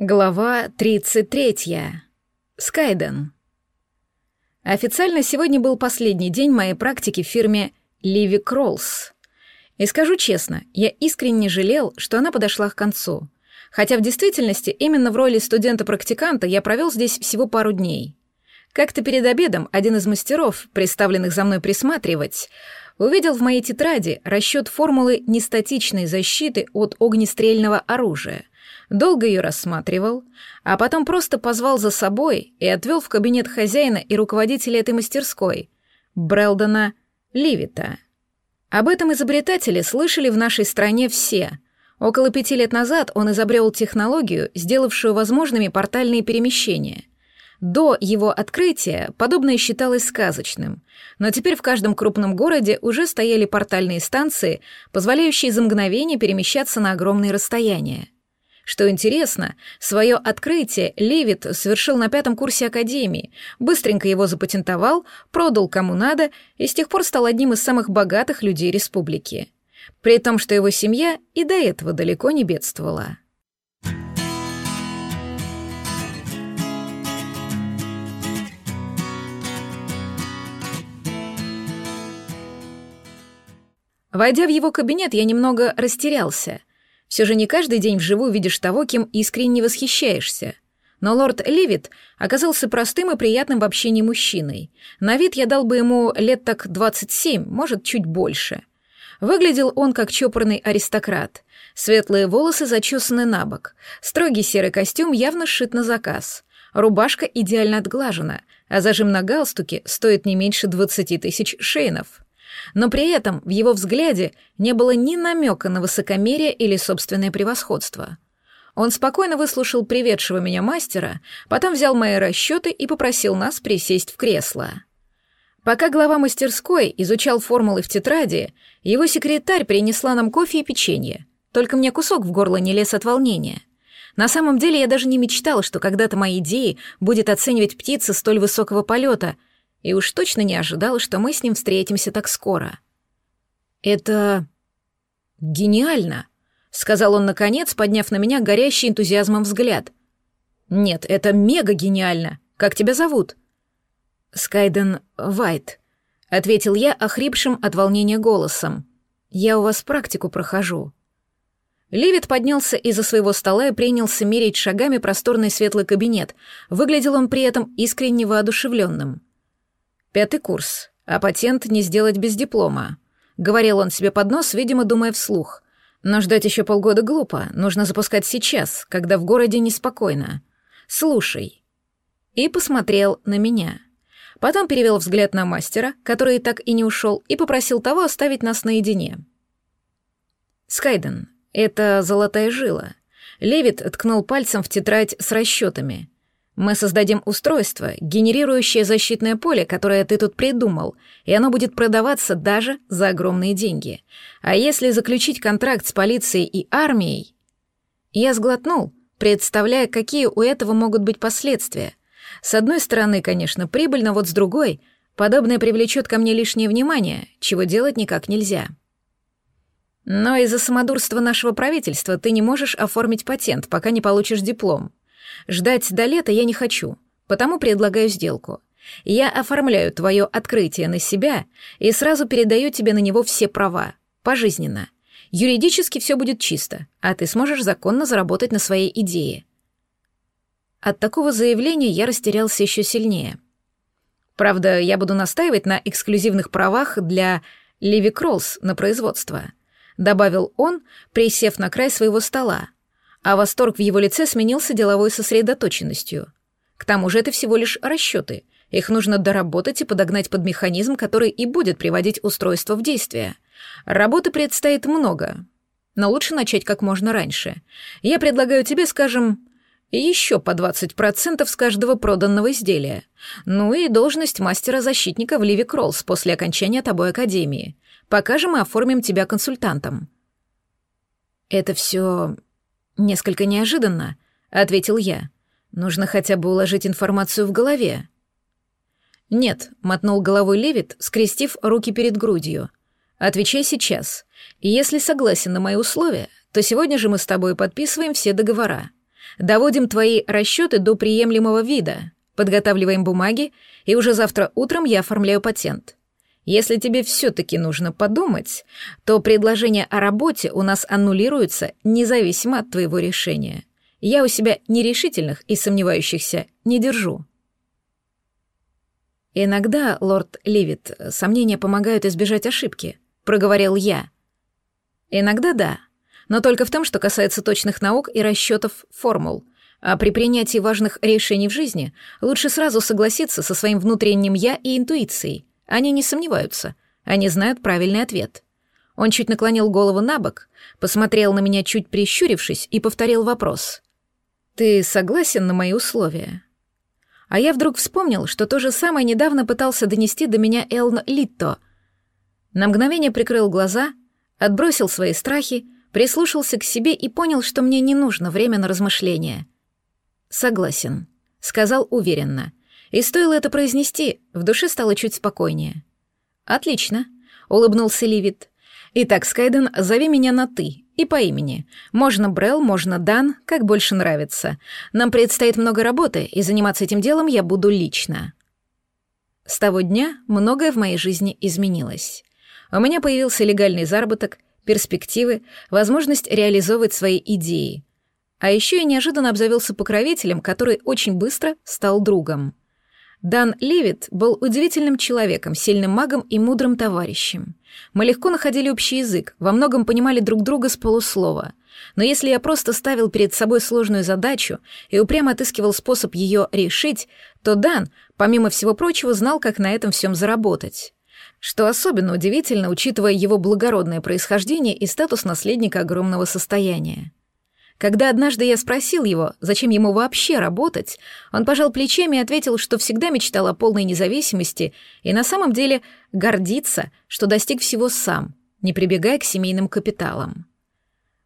Глава 33. Скайден. Официально сегодня был последний день моей практики в фирме Ливи Кроллс. И скажу честно, я искренне жалел, что она подошла к концу. Хотя в действительности именно в роли студента-практиканта я провел здесь всего пару дней. Как-то перед обедом один из мастеров, представленных за мной присматривать, увидел в моей тетради расчет формулы нестатичной защиты от огнестрельного оружия — долго ее рассматривал, а потом просто позвал за собой и отвел в кабинет хозяина и руководителя этой мастерской, Брелдона Ливита. Об этом изобретателе слышали в нашей стране все. Около пяти лет назад он изобрел технологию, сделавшую возможными портальные перемещения. До его открытия подобное считалось сказочным, но теперь в каждом крупном городе уже стояли портальные станции, позволяющие за мгновение перемещаться на огромные расстояния. Что интересно, свое открытие Левит совершил на пятом курсе Академии, быстренько его запатентовал, продал кому надо и с тех пор стал одним из самых богатых людей республики. При том, что его семья и до этого далеко не бедствовала. Войдя в его кабинет, я немного растерялся — все же не каждый день вживую видишь того, кем искренне восхищаешься. Но лорд Левит оказался простым и приятным в общении мужчиной. На вид я дал бы ему лет так 27, может, чуть больше. Выглядел он как чопорный аристократ. Светлые волосы зачесаны на бок. Строгий серый костюм явно сшит на заказ. Рубашка идеально отглажена, а зажим на галстуке стоит не меньше 20 тысяч шейнов но при этом в его взгляде не было ни намека на высокомерие или собственное превосходство. Он спокойно выслушал приведшего меня мастера, потом взял мои расчеты и попросил нас присесть в кресло. Пока глава мастерской изучал формулы в тетради, его секретарь принесла нам кофе и печенье. Только мне кусок в горло не лез от волнения. На самом деле я даже не мечтала, что когда-то мои идеи будет оценивать птица столь высокого полета — и уж точно не ожидала, что мы с ним встретимся так скоро. «Это... гениально», — сказал он наконец, подняв на меня горящий энтузиазмом взгляд. «Нет, это мега гениально. Как тебя зовут?» «Скайден Вайт», — ответил я охрипшим от волнения голосом. «Я у вас практику прохожу». Ливит поднялся из-за своего стола и принялся мерить шагами просторный светлый кабинет. Выглядел он при этом искренне воодушевленным. Пятый курс, а патент не сделать без диплома. Говорил он себе под нос, видимо, думая вслух. Но ждать еще полгода глупо, нужно запускать сейчас, когда в городе неспокойно. Слушай. И посмотрел на меня. Потом перевел взгляд на мастера, который так и не ушел, и попросил того оставить нас наедине. Скайден, это золотая жила. Левит ткнул пальцем в тетрадь с расчетами. Мы создадим устройство, генерирующее защитное поле, которое ты тут придумал, и оно будет продаваться даже за огромные деньги. А если заключить контракт с полицией и армией... Я сглотнул, представляя, какие у этого могут быть последствия. С одной стороны, конечно, прибыльно, вот с другой, подобное привлечет ко мне лишнее внимание, чего делать никак нельзя. Но из-за самодурства нашего правительства ты не можешь оформить патент, пока не получишь диплом. Ждать до лета я не хочу, потому предлагаю сделку. Я оформляю твое открытие на себя и сразу передаю тебе на него все права, пожизненно. Юридически все будет чисто, а ты сможешь законно заработать на своей идее. От такого заявления я растерялся еще сильнее. Правда, я буду настаивать на эксклюзивных правах для Ливи Кроллс на производство, добавил он, присев на край своего стола, а восторг в его лице сменился деловой сосредоточенностью. К тому же это всего лишь расчеты. Их нужно доработать и подогнать под механизм, который и будет приводить устройство в действие. Работы предстоит много, но лучше начать как можно раньше. Я предлагаю тебе, скажем, еще по 20% с каждого проданного изделия. Ну и должность мастера-защитника в Ливи Кроллс после окончания тобой академии. Пока же мы оформим тебя консультантом. Это все «Несколько неожиданно», — ответил я. «Нужно хотя бы уложить информацию в голове». «Нет», — мотнул головой Левит, скрестив руки перед грудью. «Отвечай сейчас. И если согласен на мои условия, то сегодня же мы с тобой подписываем все договора. Доводим твои расчеты до приемлемого вида, подготавливаем бумаги, и уже завтра утром я оформляю патент. Если тебе все-таки нужно подумать, то предложение о работе у нас аннулируется независимо от твоего решения. Я у себя нерешительных и сомневающихся не держу. Иногда, лорд Ливит, сомнения помогают избежать ошибки, проговорил я. Иногда да, но только в том, что касается точных наук и расчетов формул. А при принятии важных решений в жизни лучше сразу согласиться со своим внутренним «я» и интуицией. Они не сомневаются, они знают правильный ответ. Он чуть наклонил голову на бок, посмотрел на меня чуть прищурившись и повторил вопрос. «Ты согласен на мои условия?» А я вдруг вспомнил, что то же самое недавно пытался донести до меня Элн Литто. На мгновение прикрыл глаза, отбросил свои страхи, прислушался к себе и понял, что мне не нужно время на размышления. «Согласен», — сказал уверенно. И стоило это произнести, в душе стало чуть спокойнее. «Отлично», — улыбнулся Ливит. «Итак, Скайден, зови меня на «ты» и по имени. Можно Брел, можно Дан, как больше нравится. Нам предстоит много работы, и заниматься этим делом я буду лично». С того дня многое в моей жизни изменилось. У меня появился легальный заработок, перспективы, возможность реализовывать свои идеи. А еще я неожиданно обзавелся покровителем, который очень быстро стал другом. Дан Левит был удивительным человеком, сильным магом и мудрым товарищем. Мы легко находили общий язык, во многом понимали друг друга с полуслова. Но если я просто ставил перед собой сложную задачу и упрямо отыскивал способ ее решить, то Дан, помимо всего прочего, знал, как на этом всем заработать. Что особенно удивительно, учитывая его благородное происхождение и статус наследника огромного состояния. Когда однажды я спросил его, зачем ему вообще работать, он пожал плечами и ответил, что всегда мечтал о полной независимости и на самом деле гордится, что достиг всего сам, не прибегая к семейным капиталам.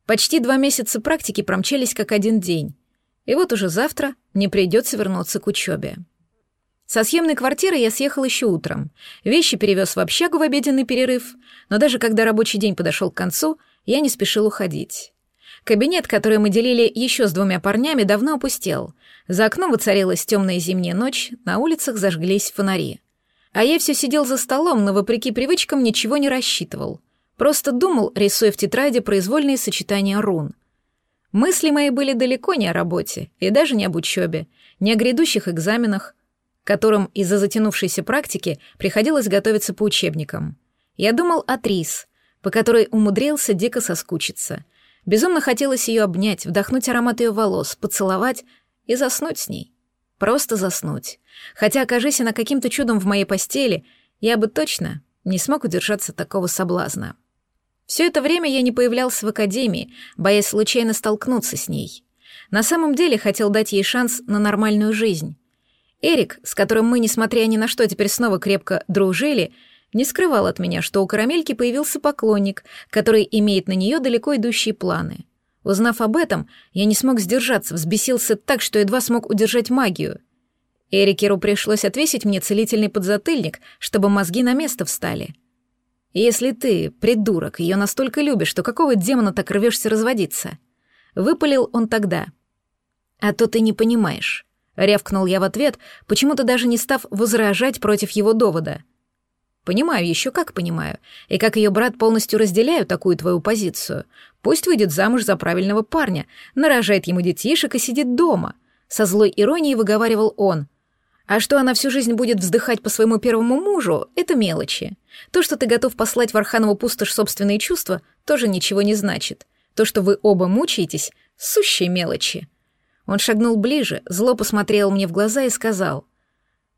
Почти два месяца практики промчались как один день, и вот уже завтра мне придется вернуться к учебе. Со съемной квартиры я съехал еще утром. Вещи перевез в общагу в обеденный перерыв, но даже когда рабочий день подошел к концу, я не спешил уходить. Кабинет, который мы делили еще с двумя парнями, давно опустел. За окном воцарилась темная зимняя ночь, на улицах зажглись фонари. А я все сидел за столом, но, вопреки привычкам, ничего не рассчитывал. Просто думал, рисуя в тетради произвольные сочетания рун. Мысли мои были далеко не о работе, и даже не об учебе, не о грядущих экзаменах, которым из-за затянувшейся практики приходилось готовиться по учебникам. Я думал о Трис, по которой умудрился дико соскучиться, Безумно хотелось ее обнять, вдохнуть аромат ее волос, поцеловать и заснуть с ней. Просто заснуть. Хотя, окажись она каким-то чудом в моей постели, я бы точно не смог удержаться такого соблазна. Все это время я не появлялся в академии, боясь случайно столкнуться с ней. На самом деле хотел дать ей шанс на нормальную жизнь. Эрик, с которым мы, несмотря ни на что, теперь снова крепко дружили, — не скрывал от меня, что у карамельки появился поклонник, который имеет на нее далеко идущие планы. Узнав об этом, я не смог сдержаться, взбесился так, что едва смог удержать магию. Эрикеру пришлось отвесить мне целительный подзатыльник, чтобы мозги на место встали. «Если ты, придурок, ее настолько любишь, что какого демона так рвешься разводиться?» Выпалил он тогда. «А то ты не понимаешь», — рявкнул я в ответ, почему-то даже не став возражать против его довода — Понимаю, еще как понимаю. И как ее брат полностью разделяю такую твою позицию. Пусть выйдет замуж за правильного парня, нарожает ему детишек и сидит дома. Со злой иронией выговаривал он. А что она всю жизнь будет вздыхать по своему первому мужу, это мелочи. То, что ты готов послать в Арханову пустошь собственные чувства, тоже ничего не значит. То, что вы оба мучаетесь, сущие мелочи. Он шагнул ближе, зло посмотрел мне в глаза и сказал —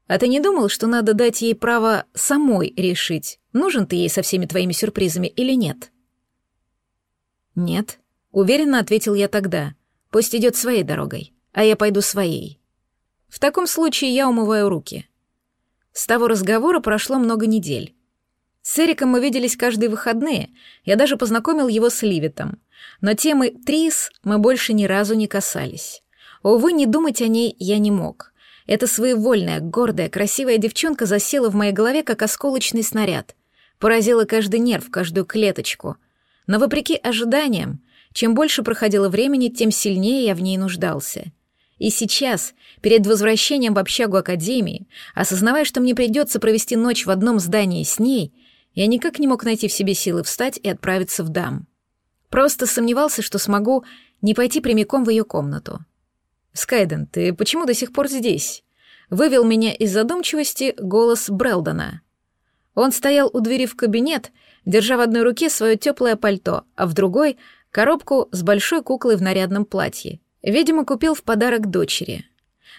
а ты не думал, что надо дать ей право самой решить, нужен ты ей со всеми твоими сюрпризами или нет? Нет, уверенно ответил я тогда. Пусть идет своей дорогой, а я пойду своей. В таком случае я умываю руки. С того разговора прошло много недель. С Эриком мы виделись каждые выходные, я даже познакомил его с Ливитом. Но темы Трис мы больше ни разу не касались. Увы, не думать о ней я не мог. Эта своевольная, гордая, красивая девчонка засела в моей голове, как осколочный снаряд. Поразила каждый нерв, каждую клеточку. Но вопреки ожиданиям, Чем больше проходило времени, тем сильнее я в ней нуждался. И сейчас, перед возвращением в общагу Академии, осознавая, что мне придется провести ночь в одном здании с ней, я никак не мог найти в себе силы встать и отправиться в дам. Просто сомневался, что смогу не пойти прямиком в ее комнату. «Скайден, ты почему до сих пор здесь?» Вывел меня из задумчивости голос Брелдона. Он стоял у двери в кабинет, держа в одной руке свое теплое пальто, а в другой — коробку с большой куклой в нарядном платье. Видимо, купил в подарок дочери.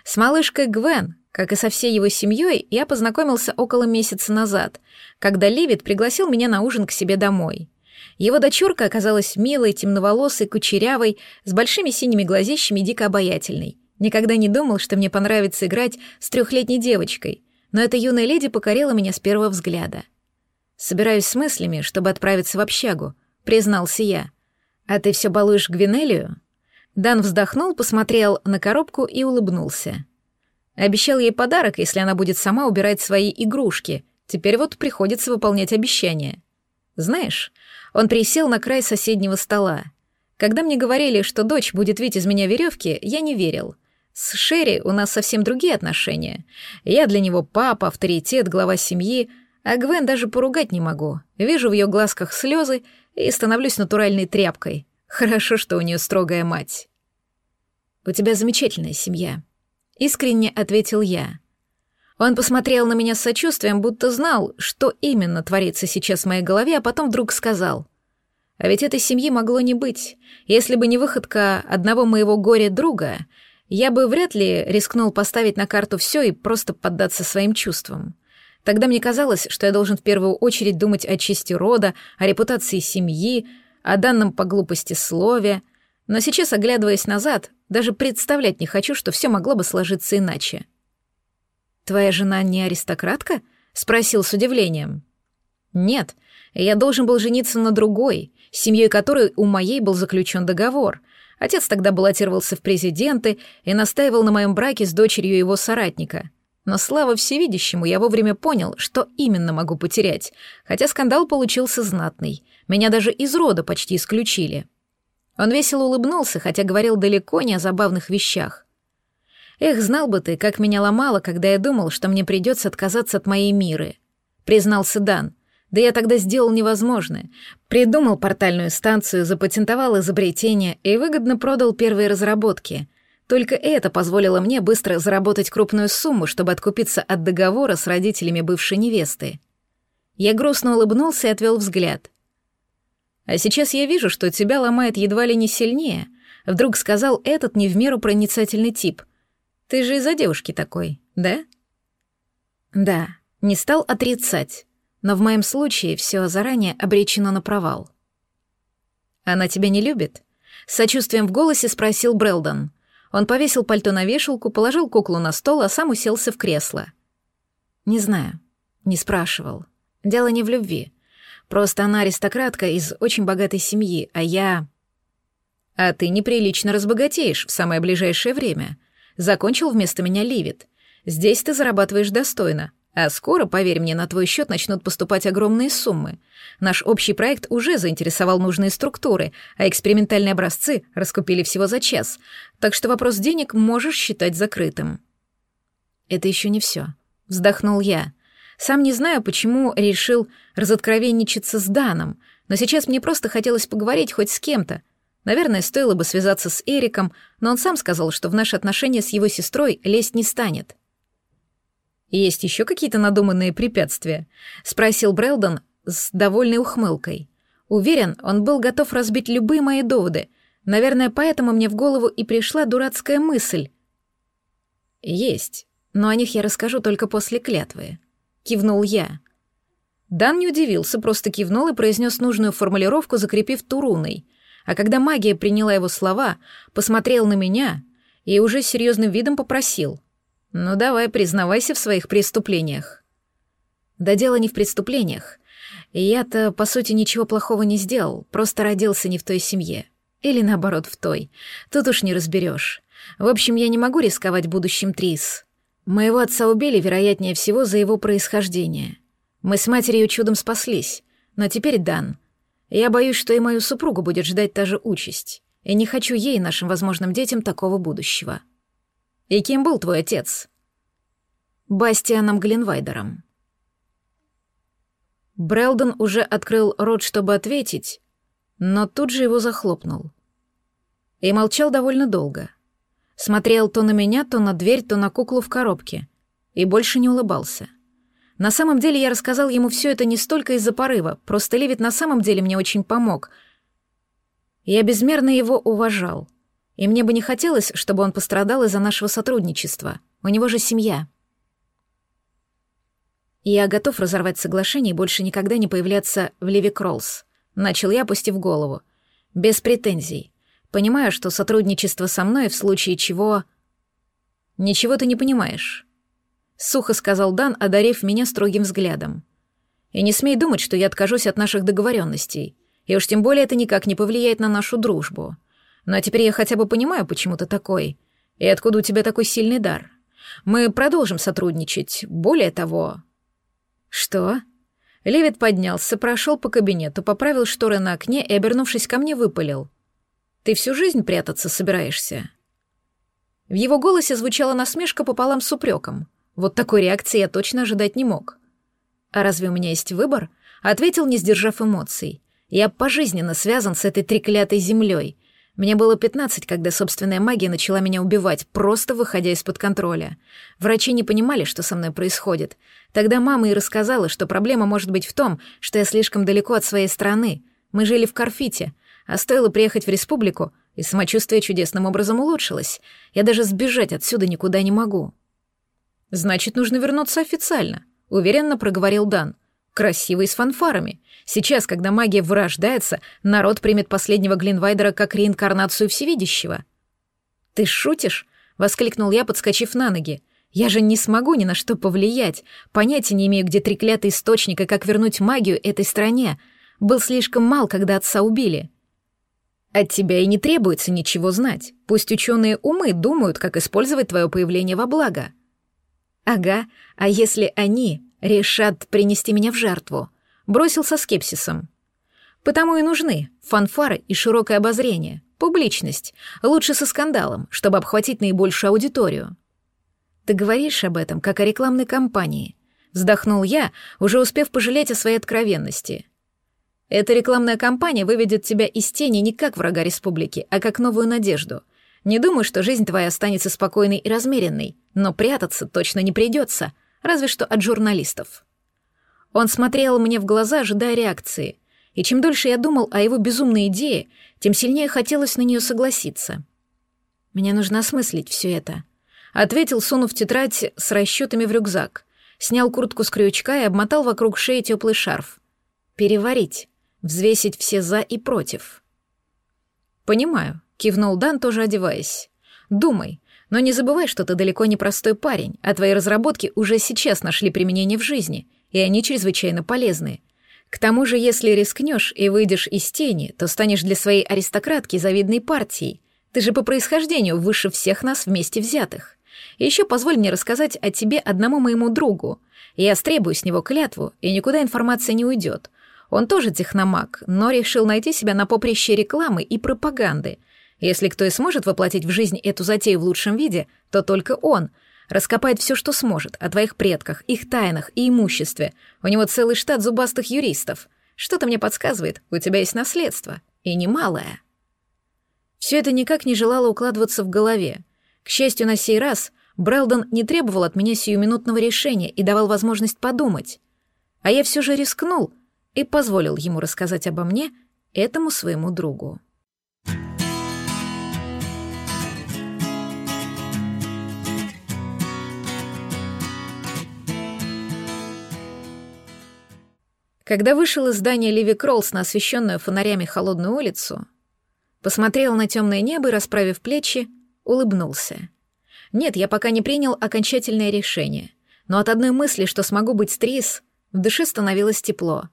С малышкой Гвен, как и со всей его семьей, я познакомился около месяца назад, когда Ливит пригласил меня на ужин к себе домой. Его дочурка оказалась милой, темноволосой, кучерявой, с большими синими глазищами дико обаятельной. Никогда не думал, что мне понравится играть с трехлетней девочкой, но эта юная леди покорила меня с первого взгляда. «Собираюсь с мыслями, чтобы отправиться в общагу», — признался я. «А ты все балуешь Гвинелию?» Дан вздохнул, посмотрел на коробку и улыбнулся. Обещал ей подарок, если она будет сама убирать свои игрушки. Теперь вот приходится выполнять обещание. Знаешь, он присел на край соседнего стола. Когда мне говорили, что дочь будет вить из меня веревки, я не верил. С Шерри у нас совсем другие отношения. Я для него папа, авторитет, глава семьи, а Гвен даже поругать не могу. Вижу в ее глазках слезы и становлюсь натуральной тряпкой. Хорошо, что у нее строгая мать. «У тебя замечательная семья», — искренне ответил я. Он посмотрел на меня с сочувствием, будто знал, что именно творится сейчас в моей голове, а потом вдруг сказал. «А ведь этой семьи могло не быть. Если бы не выходка одного моего горя-друга, я бы вряд ли рискнул поставить на карту все и просто поддаться своим чувствам. Тогда мне казалось, что я должен в первую очередь думать о чести рода, о репутации семьи, о данном по глупости слове, но сейчас, оглядываясь назад, даже представлять не хочу, что все могло бы сложиться иначе. «Твоя жена не аристократка?» — спросил с удивлением. «Нет, я должен был жениться на другой, с семьей которой у моей был заключен договор. Отец тогда баллотировался в президенты и настаивал на моем браке с дочерью его соратника. Но слава всевидящему, я вовремя понял, что именно могу потерять, хотя скандал получился знатный. Меня даже из рода почти исключили». Он весело улыбнулся, хотя говорил далеко не о забавных вещах. Эх, знал бы ты, как меня ломало, когда я думал, что мне придется отказаться от моей миры. Признался Дан. Да я тогда сделал невозможное. Придумал портальную станцию, запатентовал изобретение и выгодно продал первые разработки. Только это позволило мне быстро заработать крупную сумму, чтобы откупиться от договора с родителями бывшей невесты. Я грустно улыбнулся и отвел взгляд. «А сейчас я вижу, что тебя ломает едва ли не сильнее», — вдруг сказал этот не в меру проницательный тип — ты же из-за девушки такой, да? Да, не стал отрицать, но в моем случае все заранее обречено на провал. Она тебя не любит? С сочувствием в голосе спросил Брелдон. Он повесил пальто на вешалку, положил куклу на стол, а сам уселся в кресло. Не знаю, не спрашивал. Дело не в любви. Просто она аристократка из очень богатой семьи, а я... А ты неприлично разбогатеешь в самое ближайшее время, Закончил вместо меня Ливит. Здесь ты зарабатываешь достойно, а скоро, поверь мне, на твой счет начнут поступать огромные суммы. Наш общий проект уже заинтересовал нужные структуры, а экспериментальные образцы раскупили всего за час, так что вопрос денег можешь считать закрытым. Это еще не все. Вздохнул я. Сам не знаю, почему решил разоткровенничаться с Даном, но сейчас мне просто хотелось поговорить хоть с кем-то, Наверное, стоило бы связаться с Эриком, но он сам сказал, что в наши отношения с его сестрой лезть не станет. «Есть еще какие-то надуманные препятствия?» — спросил Брэлдон с довольной ухмылкой. Уверен, он был готов разбить любые мои доводы. Наверное, поэтому мне в голову и пришла дурацкая мысль. «Есть, но о них я расскажу только после клятвы», — кивнул я. Дан не удивился, просто кивнул и произнес нужную формулировку, закрепив туруной — а когда магия приняла его слова, посмотрел на меня и уже серьезным видом попросил. «Ну давай, признавайся в своих преступлениях». Да дело не в преступлениях. Я-то, по сути, ничего плохого не сделал, просто родился не в той семье. Или, наоборот, в той. Тут уж не разберешь. В общем, я не могу рисковать будущим Трис. Моего отца убили, вероятнее всего, за его происхождение. Мы с матерью чудом спаслись, но теперь Дан — Я боюсь, что и мою супругу будет ждать та же участь, и не хочу ей и нашим возможным детям такого будущего. И кем был твой отец? Бастианом Гленвайдером. Брелдон уже открыл рот, чтобы ответить, но тут же его захлопнул. И молчал довольно долго. Смотрел то на меня, то на дверь, то на куклу в коробке. И больше не улыбался. На самом деле я рассказал ему все это не столько из-за порыва, просто Левит на самом деле мне очень помог. Я безмерно его уважал. И мне бы не хотелось, чтобы он пострадал из-за нашего сотрудничества. У него же семья. Я готов разорвать соглашение и больше никогда не появляться в Леви Кроллс. Начал я, опустив голову. Без претензий. Понимаю, что сотрудничество со мной в случае чего... Ничего ты не понимаешь. Сухо сказал Дан, одарив меня строгим взглядом. И не смей думать, что я откажусь от наших договоренностей. И уж тем более это никак не повлияет на нашу дружбу. Но теперь я хотя бы понимаю, почему ты такой. И откуда у тебя такой сильный дар. Мы продолжим сотрудничать. Более того... Что? Левит поднялся, прошел по кабинету, поправил шторы на окне и, обернувшись ко мне, выпалил. «Ты всю жизнь прятаться собираешься?» В его голосе звучала насмешка пополам с упреком. Вот такой реакции я точно ожидать не мог. «А разве у меня есть выбор?» — ответил, не сдержав эмоций. «Я пожизненно связан с этой треклятой землей, мне было 15, когда собственная магия начала меня убивать, просто выходя из-под контроля. Врачи не понимали, что со мной происходит. Тогда мама и рассказала, что проблема может быть в том, что я слишком далеко от своей страны. Мы жили в Карфите, а стоило приехать в республику, и самочувствие чудесным образом улучшилось. Я даже сбежать отсюда никуда не могу. «Значит, нужно вернуться официально», — уверенно проговорил Дан. «Красивый, с фанфарами. Сейчас, когда магия вырождается, народ примет последнего Глинвайдера как реинкарнацию всевидящего. «Ты шутишь?» — воскликнул я, подскочив на ноги. «Я же не смогу ни на что повлиять. Понятия не имею, где треклятый источник и как вернуть магию этой стране. Был слишком мал, когда отца убили». «От тебя и не требуется ничего знать. Пусть ученые умы думают, как использовать твое появление во благо». «Ага, а если они решат принести меня в жертву?» бросил со скепсисом. Потому и нужны фанфары и широкое обозрение, публичность, лучше со скандалом, чтобы обхватить наибольшую аудиторию. Ты говоришь об этом, как о рекламной кампании. Вздохнул я, уже успев пожалеть о своей откровенности. Эта рекламная кампания выведет тебя из тени не как врага республики, а как новую надежду. Не думаю, что жизнь твоя останется спокойной и размеренной, но прятаться точно не придется, разве что от журналистов. Он смотрел мне в глаза, ожидая реакции. И чем дольше я думал о его безумной идее, тем сильнее хотелось на нее согласиться. «Мне нужно осмыслить все это», — ответил, сунув тетрадь с расчетами в рюкзак. Снял куртку с крючка и обмотал вокруг шеи теплый шарф. «Переварить, взвесить все «за» и «против». «Понимаю», — кивнул Дан, тоже одеваясь. «Думай, но не забывай, что ты далеко не простой парень, а твои разработки уже сейчас нашли применение в жизни, и они чрезвычайно полезны. К тому же, если рискнешь и выйдешь из тени, то станешь для своей аристократки завидной партией. Ты же по происхождению выше всех нас вместе взятых. Еще позволь мне рассказать о тебе одному моему другу. Я стребую с него клятву, и никуда информация не уйдет. Он тоже техномаг, но решил найти себя на поприще рекламы и пропаганды. Если кто и сможет воплотить в жизнь эту затею в лучшем виде, то только он — Раскопает все, что сможет, о твоих предках, их тайнах и имуществе. У него целый штат зубастых юристов. Что-то мне подсказывает, у тебя есть наследство. И немалое. Все это никак не желало укладываться в голове. К счастью, на сей раз Брэлдон не требовал от меня сиюминутного решения и давал возможность подумать. А я все же рискнул и позволил ему рассказать обо мне этому своему другу. Когда вышел из здания Ливи Кроллс на освещенную фонарями холодную улицу, посмотрел на темное небо и, расправив плечи, улыбнулся. Нет, я пока не принял окончательное решение, но от одной мысли, что смогу быть стрис, в душе становилось тепло.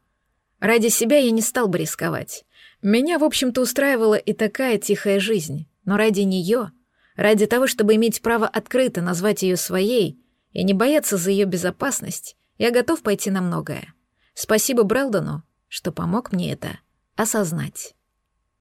Ради себя я не стал бы рисковать. Меня, в общем-то, устраивала и такая тихая жизнь, но ради нее, ради того, чтобы иметь право открыто назвать ее своей и не бояться за ее безопасность, я готов пойти на многое. Спасибо Брэлдону, что помог мне это осознать.